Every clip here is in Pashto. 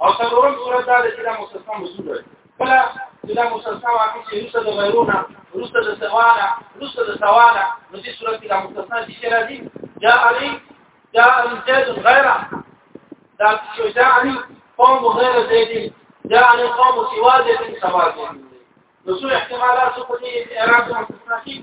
او څلورم صورت دا چې دا مستثنا موصول دی کله چې دا مستثنا واقع شي نو د غیرونه ورسته د سواله ورسته د سواله نو دې صورت کې دا مستثنا چې راځي جاء علي جاء الزيد غيره دا چې جاء علي قوم غير زيد جاء علي قوم سواد سواد نو څو احتمالات څه په دې اعراب مستثنا کې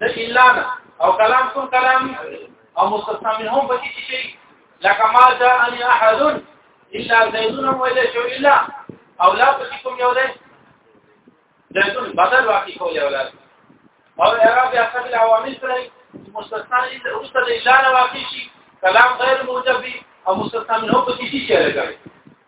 د الا نه او کلام کوم کلام او مستثنا منهم په کې شي لکه ما جاء ان احد الا زيدون ولا شو الا او لا په کوم یو دی زيدون بدل واقع کول یو لاس او اعراب یا قبل عوامل سره مستثنا الا اوست الا واقع شي کلام غیر موجب او مستثنا منهم په کې شي لګوي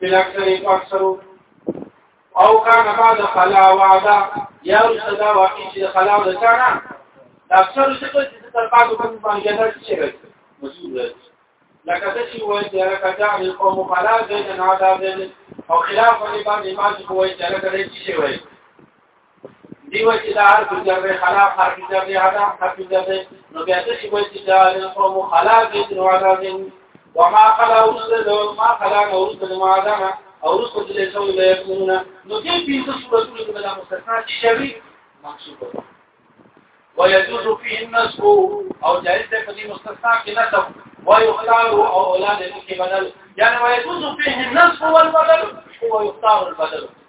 بالاکثر په اکثرو او کان بعد خلا وعده یا صدا واقع چې خلا د چانه اکثر څه کوي چې تر پاتو کوم باندې جنت شي مسؤل لکه د شي وایي چې لکه جعل القوم خلا زید عذاب او خلاف باندې باندې ما چې وایي چې لکه د شي وایي دیو چې دا هر څه جره خلاف هر څه جره عدم هر څه جره نو بیا څه شي وایي چې دا قوم خلاف دي نو عدم وما خلا ورسل ما خلا ورسل ما عدم او ورسل دې څو لا يكونون نو دې پینځه صورتونه د بلا مستثنا چې شوی منصوب ويجوز فيه النصب او جائز ده په دې مستثنا کې نصب ويختار او اولاد کې بدل يعني ويجوز فيه النصب والبدل ويختار البدل